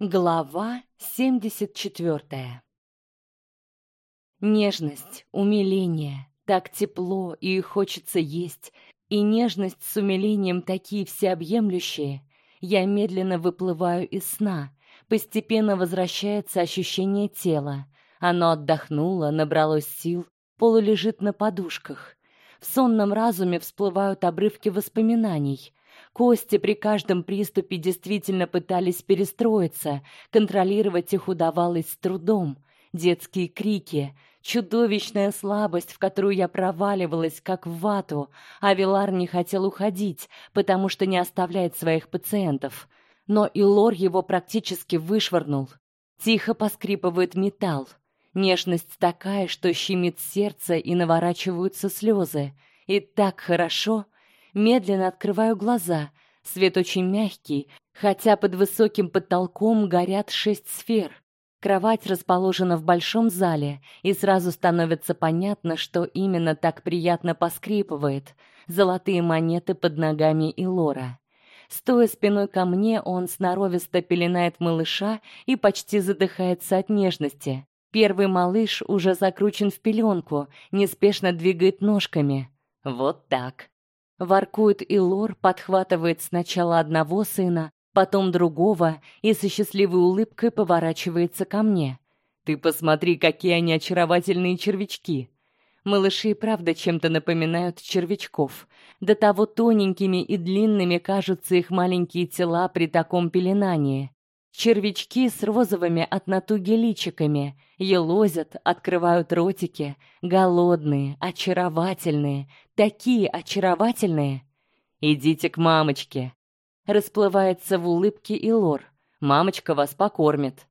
Глава 74. Нежность, умиление, так тепло и хочется есть, и нежность с умилением такие всеобъемлющие. Я медленно выплываю из сна, постепенно возвращается ощущение тела. Оно отдохнуло, набралось сил, полулежит на подушках. В сонном разуме всплывают обрывки воспоминаний — Кости при каждом приступе действительно пытались перестроиться, контролировать их удавалось с трудом. Детские крики, чудовищная слабость, в которую я проваливалась как в вату, а Вилар не хотел уходить, потому что не оставляет своих пациентов. Но и Лор его практически вышвырнул. Тихо поскрипывает металл. Нежность такая, что щемит сердце и наворачиваются слезы. И так хорошо, Медленно открываю глаза. Свет очень мягкий, хотя под высоким потолком горят шесть сфер. Кровать расположена в большом зале, и сразу становится понятно, что именно так приятно поскрипывает. Золотые монеты под ногами и Лора. Стоя спиной ко мне, он сноровисто пеленает малыша и почти задыхается от нежности. Первый малыш уже закручен в пеленку, неспешно двигает ножками. Вот так. Воркует и Лор, подхватывает сначала одного сына, потом другого и со счастливой улыбкой поворачивается ко мне. Ты посмотри, какие они очаровательные червячки. Малыши и правда чем-то напоминают червячков. До того тоненькими и длинными кажутся их маленькие тела при таком пеленании. Червячки с розовыми от натуги личиками елозят, открывают ротики, голодные, очаровательные, такие очаровательные. Идите к мамочке. Расплывается в улыбке и Лор. Мамочка вас покормит.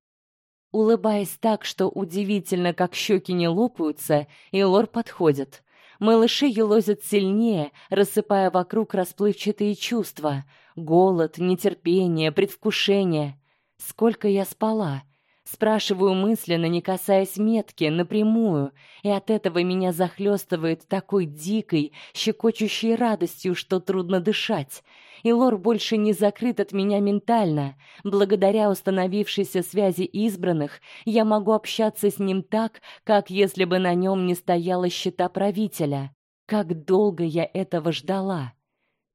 Улыбаясь так, что удивительно, как щеки не лопаются, и Лор подходит. Малыши елозят сильнее, рассыпая вокруг расплывчатые чувства: голод, нетерпение, предвкушение. Сколько я спала? Спрашиваю мысленно, не касаясь метки, напрямую, и от этого меня захлестывает такой дикой, щекочущей радостью, что трудно дышать. И Лор больше не закрыт от меня ментально. Благодаря установившейся связи избранных, я могу общаться с ним так, как если бы на нем не стояла щита правителя. Как долго я этого ждала?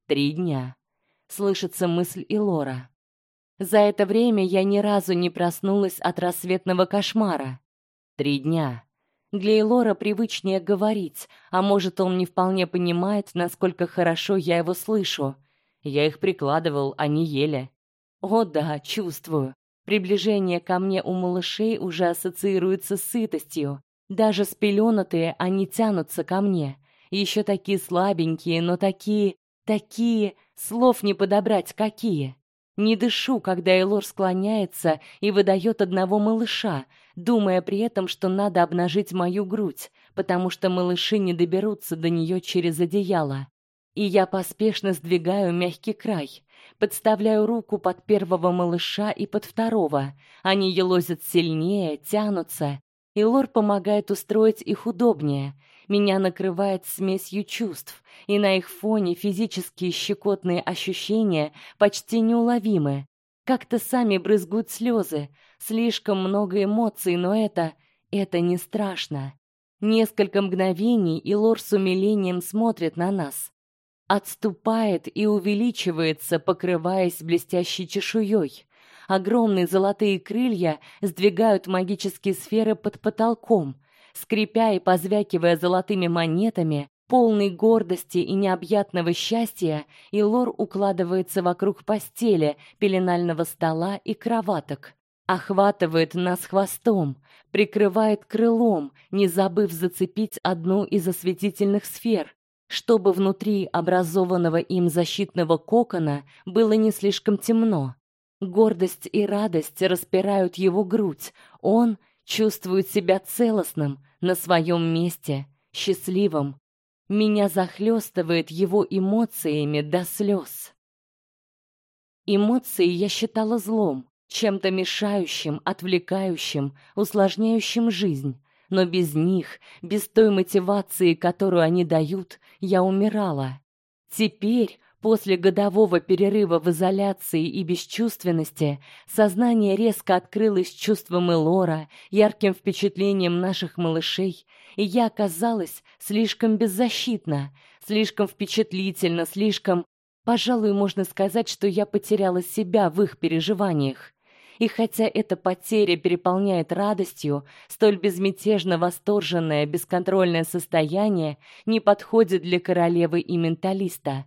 Три дня. Слышится мысль Илора. За это время я ни разу не проснулась от рассветного кошмара. Три дня. Для Элора привычнее говорить, а может, он не вполне понимает, насколько хорошо я его слышу. Я их прикладывал, они ели. О да, чувствую. Приближение ко мне у малышей уже ассоциируется с сытостью. Даже спеленатые они тянутся ко мне. Еще такие слабенькие, но такие, такие, слов не подобрать какие. Не дышу, когда Элор склоняется и выдает одного малыша, думая при этом, что надо обнажить мою грудь, потому что малыши не доберутся до нее через одеяло. И я поспешно сдвигаю мягкий край, подставляю руку под первого малыша и под второго. Они елозят сильнее, тянутся, и Лор помогает устроить их удобнее. Меня накрывает смесью чувств, и на их фоне физические щекотные ощущения почти неуловимы. Как-то сами брызгут слезы, слишком много эмоций, но это это не страшно. Несколько мгновений, и Лор с умилением смотрит на нас. Отступает и увеличивается, покрываясь блестящей чешуей. Огромные золотые крылья сдвигают магические сферы под потолком, скрипя и позвякивая золотыми монетами, полный гордости и необъятного счастья, Илор укладывается вокруг постели, пеленального стола и кроваток, охватывает нас хвостом, прикрывает крылом, не забыв зацепить одну из осветительных сфер, чтобы внутри образованного им защитного кокона было не слишком темно. Гордость и радость распирают его грудь. Он чувствует себя целостным, на своем месте, счастливым. Меня захлестывает его эмоциями до слез. Эмоции я считала злом, чем-то мешающим, отвлекающим, усложняющим жизнь. Но без них, без той мотивации, которую они дают, я умирала. Теперь После годового перерыва в изоляции и бесчувственности сознание резко открылось чувством Элора, ярким впечатлением наших малышей, и я оказалась слишком беззащитна, слишком впечатлительна, слишком, пожалуй, можно сказать, что я потеряла себя в их переживаниях. И хотя эта потеря переполняет радостью, столь безмятежно восторженное, бесконтрольное состояние не подходит для королевы и менталиста.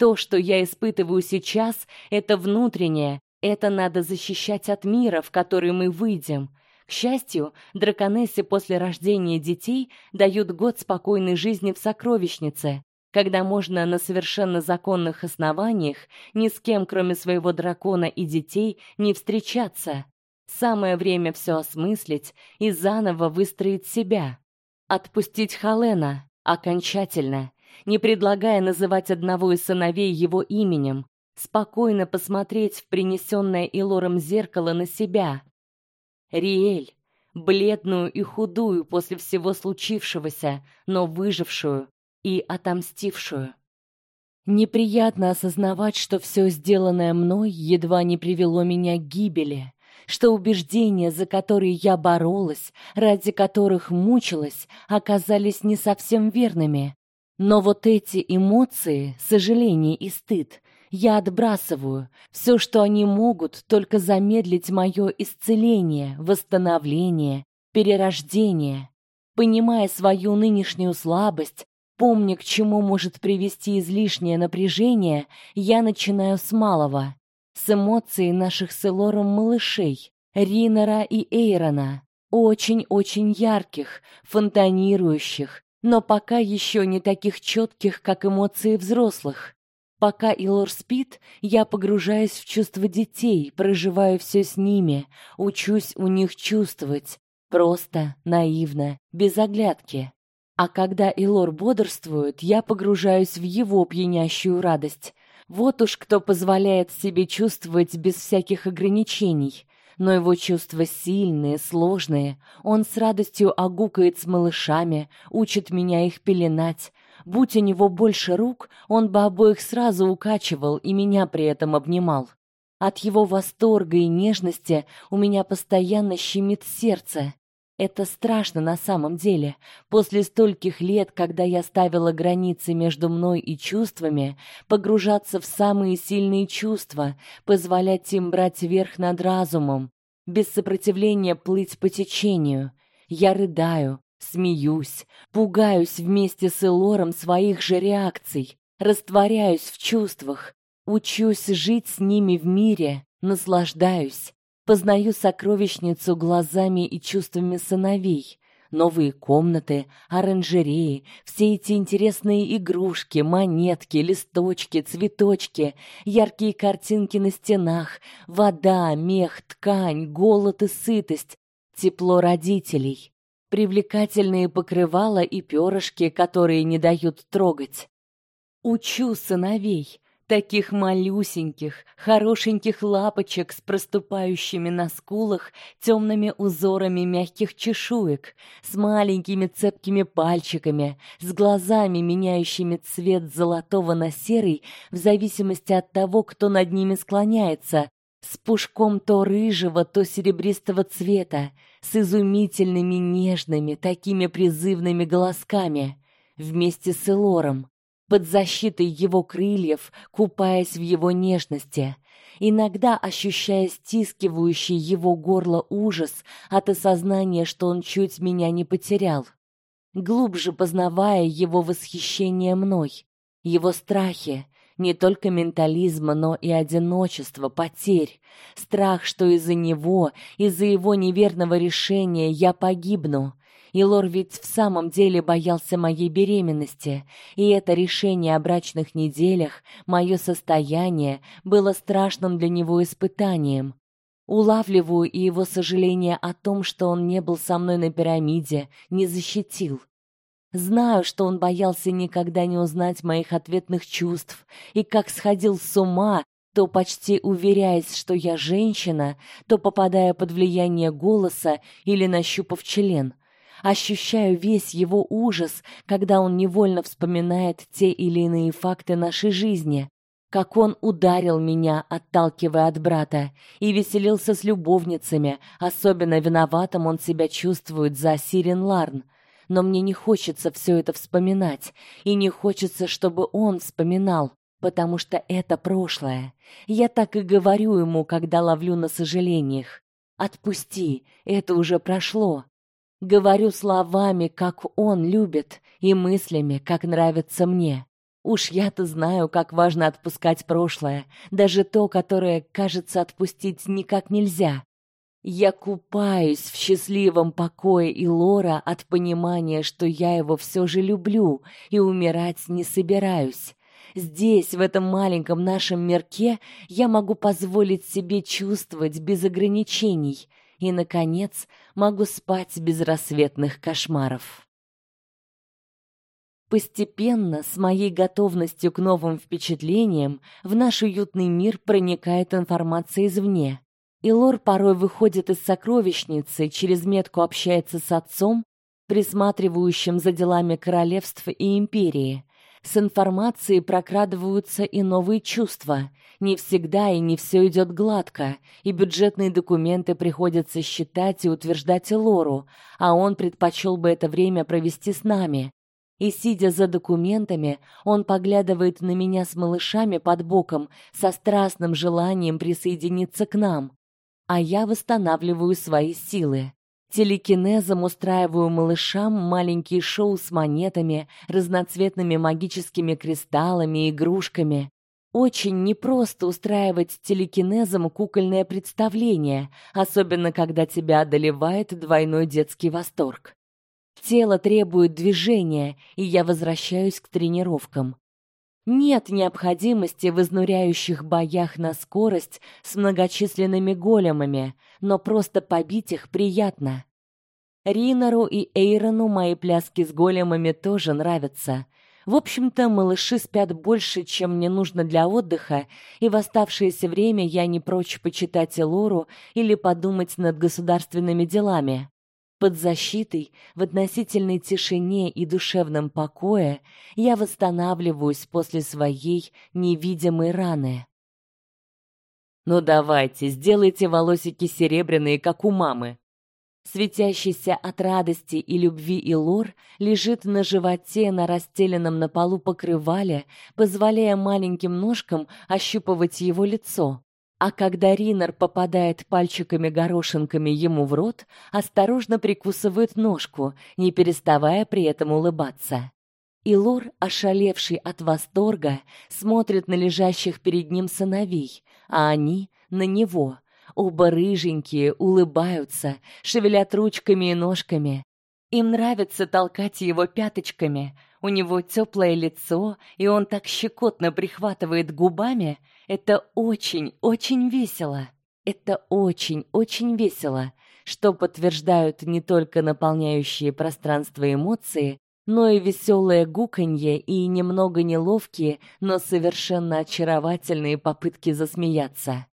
То, что я испытываю сейчас, это внутреннее, это надо защищать от мира, в который мы выйдем. К счастью, драконессы после рождения детей дают год спокойной жизни в сокровищнице, когда можно на совершенно законных основаниях ни с кем, кроме своего дракона и детей, не встречаться. Самое время все осмыслить и заново выстроить себя. Отпустить Халена окончательно не предлагая называть одного из сыновей его именем, спокойно посмотреть в принесенное Илором зеркало на себя. Риэль, бледную и худую после всего случившегося, но выжившую и отомстившую. Неприятно осознавать, что все сделанное мной едва не привело меня к гибели, что убеждения, за которые я боролась, ради которых мучилась, оказались не совсем верными, но вот эти эмоции, сожаление и стыд, я отбрасываю. Все, что они могут, только замедлить мое исцеление, восстановление, перерождение. Понимая свою нынешнюю слабость, помня, к чему может привести излишнее напряжение, я начинаю с малого, с эмоций наших с Элором малышей, Ринера и Эйрона, очень-очень ярких, фонтанирующих, но пока еще не таких четких, как эмоции взрослых. Пока Илор спит, я погружаюсь в чувства детей, проживаю все с ними, учусь у них чувствовать, просто, наивно, без оглядки. А когда Илор бодрствует, я погружаюсь в его пьянящую радость. Вот уж кто позволяет себе чувствовать без всяких ограничений но его чувства сильные, сложные. Он с радостью огукает с малышами, учит меня их пеленать. Будь у него больше рук, он бы обоих сразу укачивал и меня при этом обнимал. От его восторга и нежности у меня постоянно щемит сердце. Это страшно на самом деле. После стольких лет, когда я ставила границы между мной и чувствами, погружаться в самые сильные чувства, позволять им брать верх над разумом, без сопротивления плыть по течению. Я рыдаю, смеюсь, пугаюсь вместе с Элором своих же реакций, растворяюсь в чувствах, учусь жить с ними в мире, наслаждаюсь. Познаю сокровищницу глазами и чувствами сыновей. Новые комнаты, оранжереи, все эти интересные игрушки, монетки, листочки, цветочки, яркие картинки на стенах, вода, мех, ткань, голод и сытость, тепло родителей, привлекательные покрывала и перышки, которые не дают трогать. Учу сыновей, таких малюсеньких, хорошеньких лапочек с проступающими на скулах темными узорами мягких чешуек, с маленькими цепкими пальчиками, с глазами, меняющими цвет золотого на серый в зависимости от того, кто над ними склоняется, с пушком то рыжего, то серебристого цвета, с изумительными нежными, такими призывными голосками, вместе с Элором, под защитой его крыльев, купаясь в его нежности, иногда ощущая стискивающий его горло ужас от осознания, что он чуть меня не потерял, глубже познавая его восхищение мной, его страхи, не только ментализма, но и одиночества, потерь, страх, что из-за него, из-за его неверного решения я погибну, и Лор ведь в самом деле боялся моей беременности, и это решение о брачных неделях, мое состояние было страшным для него испытанием. Улавливаю и его сожаление о том, что он не был со мной на пирамиде, не защитил. Знаю, что он боялся никогда не узнать моих ответных чувств, и как сходил с ума, то почти уверяясь, что я женщина, то попадая под влияние голоса или нащупав член ощущаю весь его ужас, когда он невольно вспоминает те или иные факты нашей жизни, как он ударил меня, отталкивая от брата, и веселился с любовницами. Особенно виноватым он себя чувствует за Сирен Ларн. Но мне не хочется все это вспоминать, и не хочется, чтобы он вспоминал, потому что это прошлое. Я так и говорю ему, когда ловлю на сожалениях. Отпусти, это уже прошло. Говорю словами, как он любит, и мыслями, как нравится мне. Уж я-то знаю, как важно отпускать прошлое, даже то, которое, кажется, отпустить никак нельзя. Я купаюсь в счастливом покое и Лора от понимания, что я его все же люблю и умирать не собираюсь. Здесь, в этом маленьком нашем мирке, я могу позволить себе чувствовать без ограничений и наконец могу спать без рассветных кошмаров. Постепенно, с моей готовностью к новым впечатлениям, в наш уютный мир проникает информация извне. И Лор порой выходит из сокровищницы, через метку общается с отцом, присматривающим за делами королевств и империи. С информацией прокрадываются и новые чувства. Не всегда и не все идет гладко, и бюджетные документы приходится считать и утверждать Лору, а он предпочел бы это время провести с нами. И сидя за документами, он поглядывает на меня с малышами под боком, со страстным желанием присоединиться к нам. А я восстанавливаю свои силы. Телекинезом устраиваю малышам маленькие шоу с монетами, разноцветными магическими кристаллами и игрушками. Очень непросто устраивать телекинезом кукольное представление, особенно когда тебя одолевает двойной детский восторг. Тело требует движения, и я возвращаюсь к тренировкам. Нет необходимости в изнуряющих боях на скорость с многочисленными големами, но просто побить их приятно. Ринору и Эйрону мои пляски с големами тоже нравятся. В общем-то, малыши спят больше, чем мне нужно для отдыха, и в оставшееся время я не прочь почитать Элору или подумать над государственными делами. Под защитой, в относительной тишине и душевном покое я восстанавливаюсь после своей невидимой раны. Ну давайте, сделайте волосики серебряные, как у мамы. Светящийся от радости и любви Илор лежит на животе на расстеленном на полу покрывале, позволяя маленьким ножкам ощупывать его лицо. А когда Ринер попадает пальчиками-горошинками ему в рот, осторожно прикусывает ножку, не переставая при этом улыбаться. И Лор, ошалевший от восторга, смотрит на лежащих перед ним сыновей, а они на него. Оба рыженькие, улыбаются, шевелят ручками и ножками. Им нравится толкать его пяточками. У него теплое лицо, и он так щекотно прихватывает губами, это очень, очень весело. Это очень, очень весело, что подтверждают не только наполняющие пространство эмоции, но и веселое гуканье и немного неловкие, но совершенно очаровательные попытки засмеяться.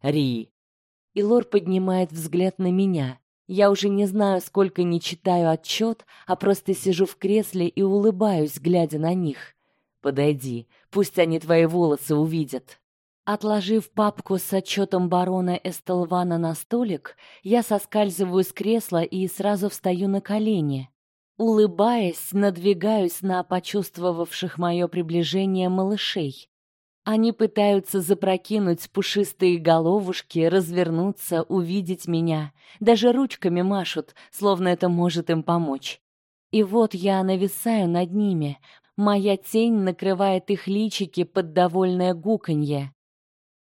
Ри. Илор поднимает взгляд на меня. Я уже не знаю, сколько не читаю отчет, а просто сижу в кресле и улыбаюсь, глядя на них. Подойди, пусть они твои волосы увидят. Отложив папку с отчетом барона Эстелвана на столик, я соскальзываю с кресла и сразу встаю на колени. Улыбаясь, надвигаюсь на почувствовавших мое приближение малышей. Они пытаются запрокинуть пушистые головушки, развернуться, увидеть меня, даже ручками машут, словно это может им помочь. И вот я нависаю над ними. Моя тень накрывает их личики под довольное гуканье.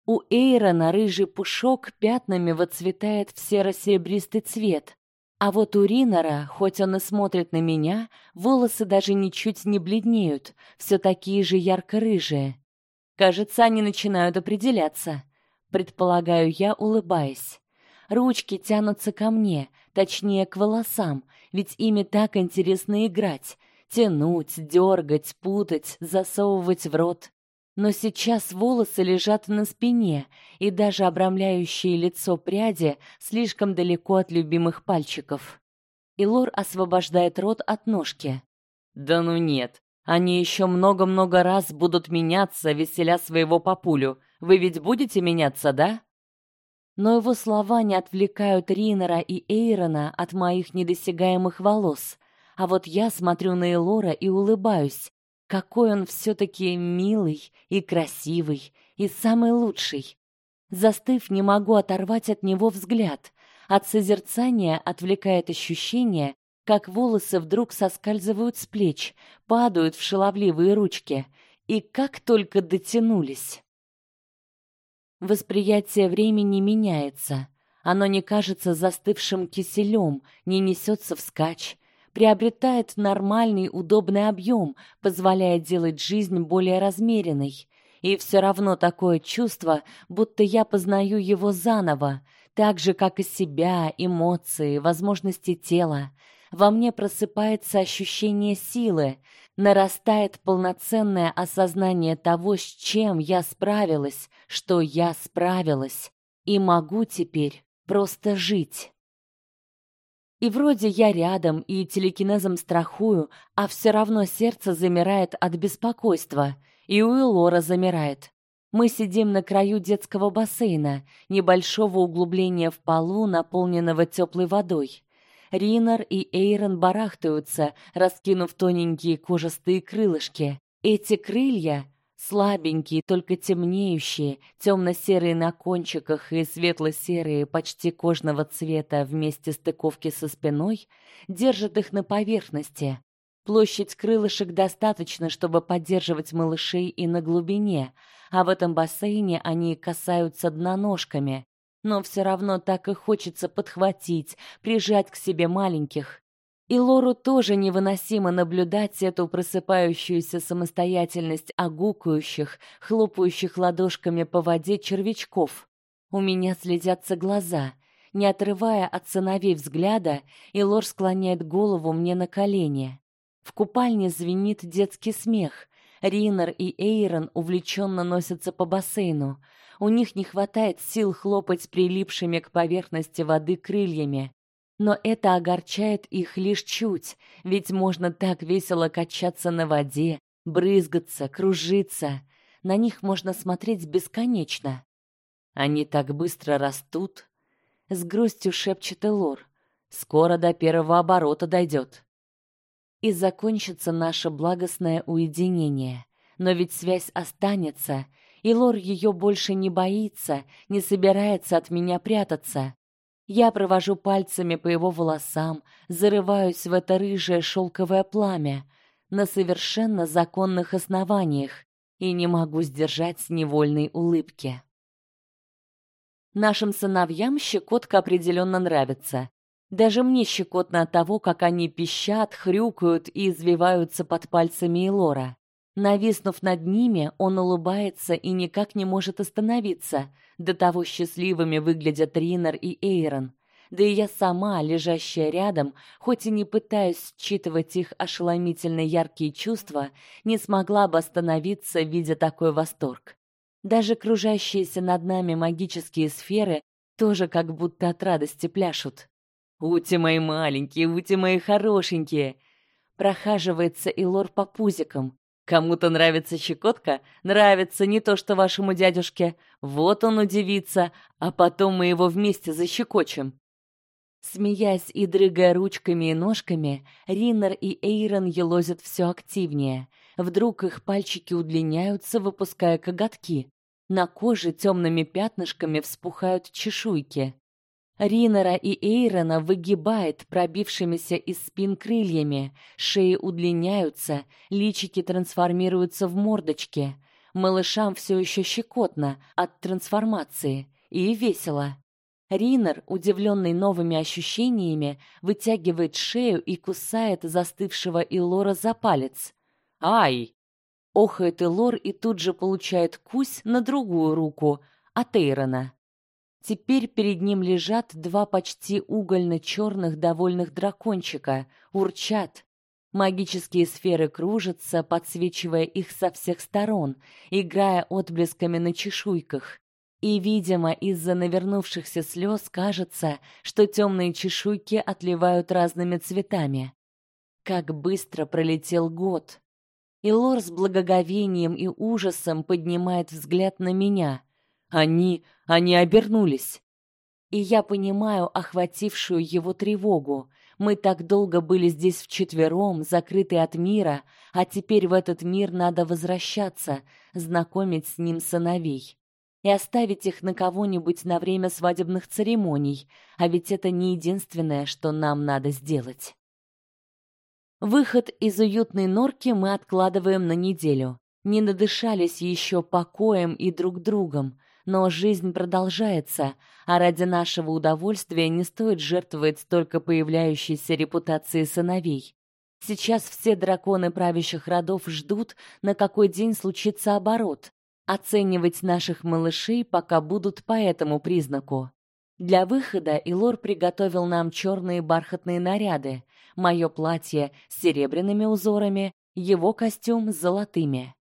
У Эйрона рыжий пушок пятнами выцветает в серо-серебристый цвет, а вот у Ринора, хоть он и смотрит на меня, волосы даже ничуть не бледнеют, все такие же ярко-рыжие. Кажется, они начинают определяться, предполагаю я, улыбаясь. Ручки тянутся ко мне, точнее к волосам, ведь ими так интересно играть, тянуть, дергать, путать, засовывать в рот но сейчас волосы лежат на спине, и даже обрамляющие лицо пряди слишком далеко от любимых пальчиков. Илор освобождает рот от ножки. Да ну нет. Они еще много-много раз будут меняться, веселя своего папулю. Вы ведь будете меняться, да? Но его слова не отвлекают Ринера и Эйрона от моих недосягаемых волос. А вот я смотрю на Элора и улыбаюсь. Какой он все таки милый и красивый, и самый лучший. Застыв, не могу оторвать от него взгляд. От созерцания отвлекает ощущение, как волосы вдруг соскальзывают с плеч, падают в шаловливые ручки, и как только дотянулись. Восприятие времени меняется. Оно не кажется застывшим киселем, не несется вскачь, приобретает нормальный, удобный объем, позволяя делать жизнь более размеренной. И все равно такое чувство, будто я познаю его заново, так же как и себя, эмоции, возможности тела во мне просыпается ощущение силы, нарастает полноценное осознание того, с чем я справилась, что я справилась, и могу теперь просто жить. И вроде я рядом и телекинезом страхую, а все равно сердце замирает от беспокойства, и у Элора замирает. Мы сидим на краю детского бассейна, небольшого углубления в полу, наполненного теплой водой. Ринар и Эйрон барахтаются, раскинув тоненькие кожистые крылышки. Эти крылья слабенькие, только темнеющие, темно серые на кончиках и светло-серые, почти кожного цвета вместе стыковки со спиной, держат их на поверхности. Площадь крылышек достаточно, чтобы поддерживать малышей и на глубине, а в этом бассейне они касаются дна ножками но все равно так и хочется подхватить, прижать к себе маленьких. И Лору тоже невыносимо наблюдать эту просыпающуюся самостоятельность огукающих, хлопающих ладошками по воде червячков. У меня слезятся глаза. Не отрывая от сыновей взгляда, и Лор склоняет голову мне на колени. В купальне звенит детский смех. Ринер и Эйрон увлеченно носятся по бассейну. У них не хватает сил хлопать прилипшими к поверхности воды крыльями. Но это огорчает их лишь чуть, ведь можно так весело качаться на воде, брызгаться, кружиться. На них можно смотреть бесконечно. Они так быстро растут, с грустью шепчет Элор. Скоро до первого оборота дойдет. И закончится наше благостное уединение. Но ведь связь останется, и Лор ее больше не боится, не собирается от меня прятаться. Я провожу пальцами по его волосам, зарываюсь в это рыжее шелковое пламя на совершенно законных основаниях и не могу сдержать невольной улыбки. Нашим сыновьям щекотка определенно нравится. Даже мне щекотно от того, как они пищат, хрюкают и извиваются под пальцами Элора. Нависнув над ними, он улыбается и никак не может остановиться. До того счастливыми выглядят Ринер и Эйрон. Да и я сама, лежащая рядом, хоть и не пытаюсь считывать их ошеломительно яркие чувства, не смогла бы остановиться, видя такой восторг. Даже кружащиеся над нами магические сферы тоже как будто от радости пляшут. «Ути мои маленькие, ути мои хорошенькие!» Прохаживается Илор по пузикам. Кому-то нравится щекотка, нравится не то, что вашему дядюшке. Вот он удивится, а потом мы его вместе защекочем. Смеясь и дрыгая ручками и ножками, Риннер и Эйрон елозят все активнее. Вдруг их пальчики удлиняются, выпуская коготки. На коже темными пятнышками вспухают чешуйки. Ринера и Эйрона выгибает пробившимися из спин крыльями, шеи удлиняются, личики трансформируются в мордочки. Малышам все еще щекотно от трансформации и весело. Ринер, удивленный новыми ощущениями, вытягивает шею и кусает застывшего Илора за палец. «Ай!» Охает Илор и тут же получает кусь на другую руку от Эйрона. Теперь перед ним лежат два почти угольно-черных довольных дракончика, урчат. Магические сферы кружатся, подсвечивая их со всех сторон, играя отблесками на чешуйках. И, видимо, из-за навернувшихся слез кажется, что темные чешуйки отливают разными цветами. Как быстро пролетел год. И Лор с благоговением и ужасом поднимает взгляд на меня. Они, они обернулись. И я понимаю охватившую его тревогу. Мы так долго были здесь вчетвером, закрыты от мира, а теперь в этот мир надо возвращаться, знакомить с ним сыновей и оставить их на кого-нибудь на время свадебных церемоний, а ведь это не единственное, что нам надо сделать. Выход из уютной норки мы откладываем на неделю. Не надышались еще покоем и друг другом, но жизнь продолжается, а ради нашего удовольствия не стоит жертвовать столько появляющейся репутацией сыновей. Сейчас все драконы правящих родов ждут, на какой день случится оборот, оценивать наших малышей пока будут по этому признаку. Для выхода Илор приготовил нам черные бархатные наряды, мое платье с серебряными узорами, его костюм с золотыми.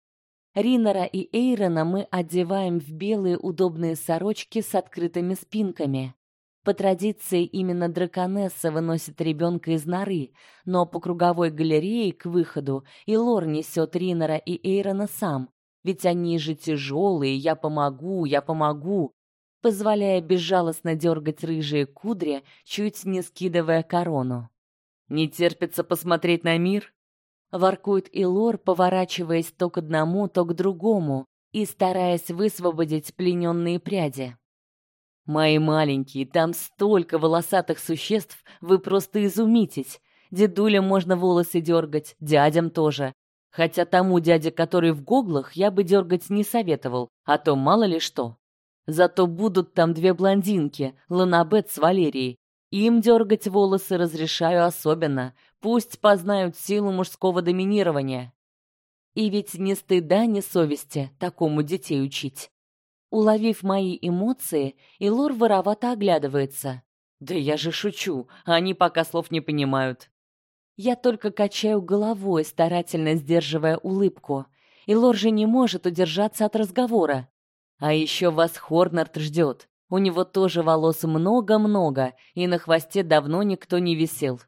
Ринера и Эйрона мы одеваем в белые удобные сорочки с открытыми спинками. По традиции именно драконесса выносит ребенка из норы, но по круговой галерее к выходу Илор несет Ринера и Эйрона сам, ведь они же тяжелые, я помогу, я помогу, позволяя безжалостно дергать рыжие кудри, чуть не скидывая корону. Не терпится посмотреть на мир, воркует Илор, поворачиваясь то к одному, то к другому и стараясь высвободить плененные пряди. Мои маленькие, там столько волосатых существ, вы просто изумитесь. Дедуля можно волосы дергать, дядям тоже. Хотя тому дяде, который в гоглах, я бы дергать не советовал, а то мало ли что. Зато будут там две блондинки, Ланабет с Валерией. Им дергать волосы разрешаю особенно, пусть познают силу мужского доминирования. И ведь ни стыда, ни совести такому детей учить. Уловив мои эмоции, Илор воровато оглядывается. Да я же шучу, они пока слов не понимают. Я только качаю головой, старательно сдерживая улыбку. И Лор не может удержаться от разговора. А еще вас Хорнард ждет. У него тоже волос много-много, и на хвосте давно никто не висел.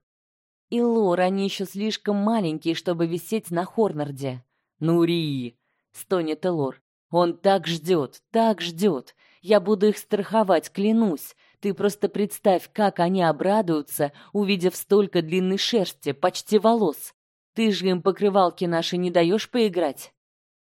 И Лор, они еще слишком маленькие, чтобы висеть на Хорнарде. Нури, стонет Элор. Он так ждет, так ждет. Я буду их страховать, клянусь. Ты просто представь, как они обрадуются, увидев столько длинной шерсти, почти волос. Ты же им покрывалки наши не даешь поиграть.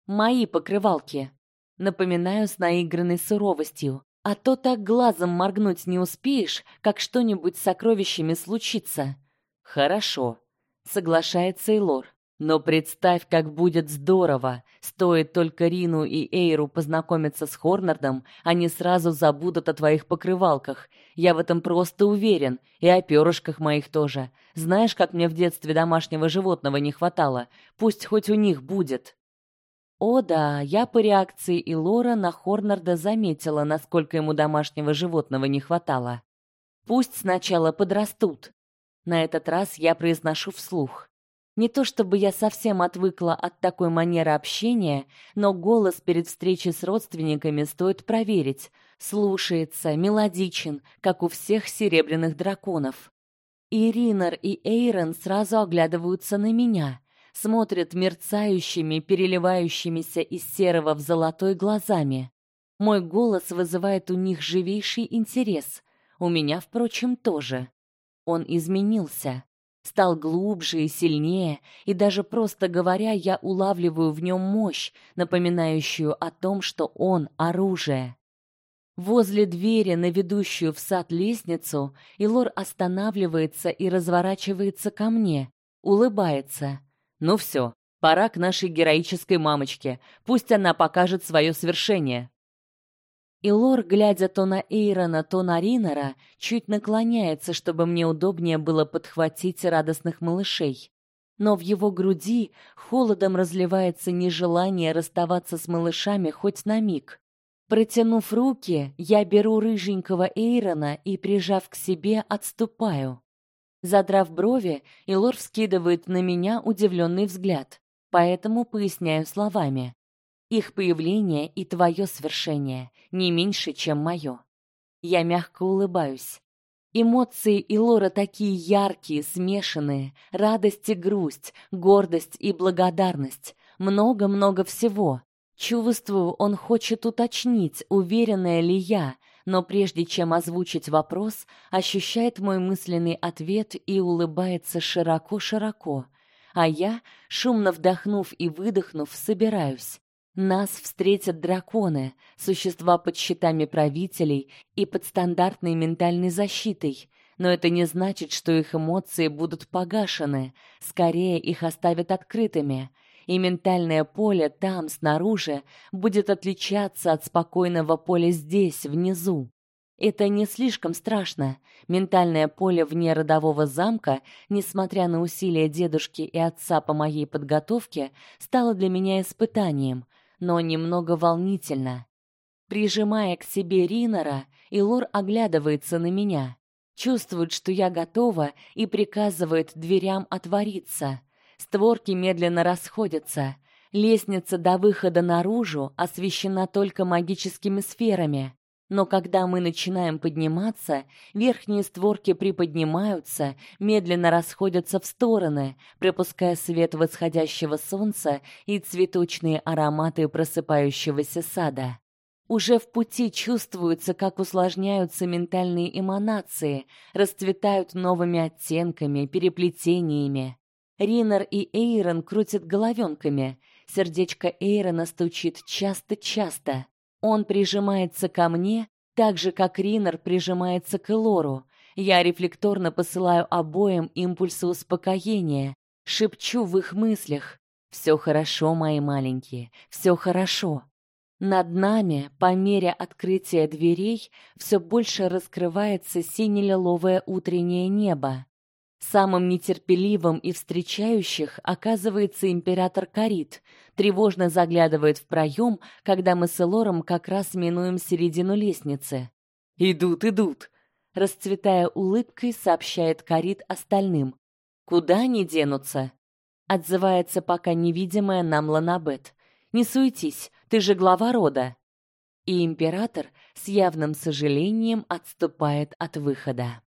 Мои покрывалки. Напоминаю с наигранной суровостью. А то так глазом моргнуть не успеешь, как что-нибудь с сокровищами случится. Хорошо, соглашается Эйлор. Но представь, как будет здорово. Стоит только Рину и Эйру познакомиться с Хорнардом, они сразу забудут о твоих покрывалках. Я в этом просто уверен, и о перышках моих тоже. Знаешь, как мне в детстве домашнего животного не хватало? Пусть хоть у них будет. О да, я по реакции и Лора на Хорнарда заметила, насколько ему домашнего животного не хватало. Пусть сначала подрастут. На этот раз я произношу вслух. Не то чтобы я совсем отвыкла от такой манеры общения, но голос перед встречей с родственниками стоит проверить. Слушается, мелодичен, как у всех серебряных драконов. И Ринер, и Эйрон сразу оглядываются на меня, смотрят мерцающими, переливающимися из серого в золотой глазами. Мой голос вызывает у них живейший интерес. У меня, впрочем, тоже. Он изменился стал глубже и сильнее, и даже просто говоря, я улавливаю в нем мощь, напоминающую о том, что он оружие. Возле двери на ведущую в сад лестницу Илор останавливается и разворачивается ко мне, улыбается. Ну все, пора к нашей героической мамочке. Пусть она покажет свое свершение. И Лор, глядя то на Эйрона, то на Ринера, чуть наклоняется, чтобы мне удобнее было подхватить радостных малышей. Но в его груди холодом разливается нежелание расставаться с малышами хоть на миг. Протянув руки, я беру рыженького Эйрона и, прижав к себе, отступаю. Задрав брови, Илор вскидывает на меня удивленный взгляд, поэтому поясняю словами. Их появление и твое свершение не меньше, чем мое. Я мягко улыбаюсь. Эмоции и Лора такие яркие, смешанные: радость и грусть, гордость и благодарность. много-много всего. Чувствую, он хочет уточнить, уверенная ли я, но прежде чем озвучить вопрос, ощущает мой мысленный ответ и улыбается широко-широко. А я, шумно вдохнув и выдохнув, собираюсь. Нас встретят драконы, существа под щитами правителей и под стандартной ментальной защитой. Но это не значит, что их эмоции будут погашены, скорее их оставят открытыми и ментальное поле там снаружи будет отличаться от спокойного поля здесь, внизу. Это не слишком страшно. Ментальное поле вне родового замка, несмотря на усилия дедушки и отца по моей подготовке, стало для меня испытанием, но немного волнительно. Прижимая к себе Ринора, Илор оглядывается на меня, чувствует, что я готова и приказывает дверям отвориться. Створки медленно расходятся. Лестница до выхода наружу освещена только магическими сферами. Но когда мы начинаем подниматься, верхние створки приподнимаются, медленно расходятся в стороны, пропуская свет восходящего солнца и цветочные ароматы просыпающегося сада. Уже в пути чувствуется, как усложняются ментальные эманации, расцветают новыми оттенками, переплетениями. Ринер и Эйрон крутят головенками. Сердечко Эйрона стучит часто-часто. Он прижимается ко мне, так же как Ринер прижимается к Элору. Я рефлекторно посылаю обоим импульсы успокоения, шепчу в их мыслях: «Все хорошо, мои маленькие, все хорошо". Над нами, по мере открытия дверей, все больше раскрывается сине-лиловое утреннее небо. Самым нетерпеливым и встречающих оказывается император Карит. Тревожно заглядывает в проем, когда мы с Элором как раз минуем середину лестницы. Идут, идут, расцветая улыбкой, сообщает Карит остальным. Куда они денутся? Отзывается пока невидимая нам Ланабет. Не суетись, ты же глава рода. И император с явным сожалением отступает от выхода.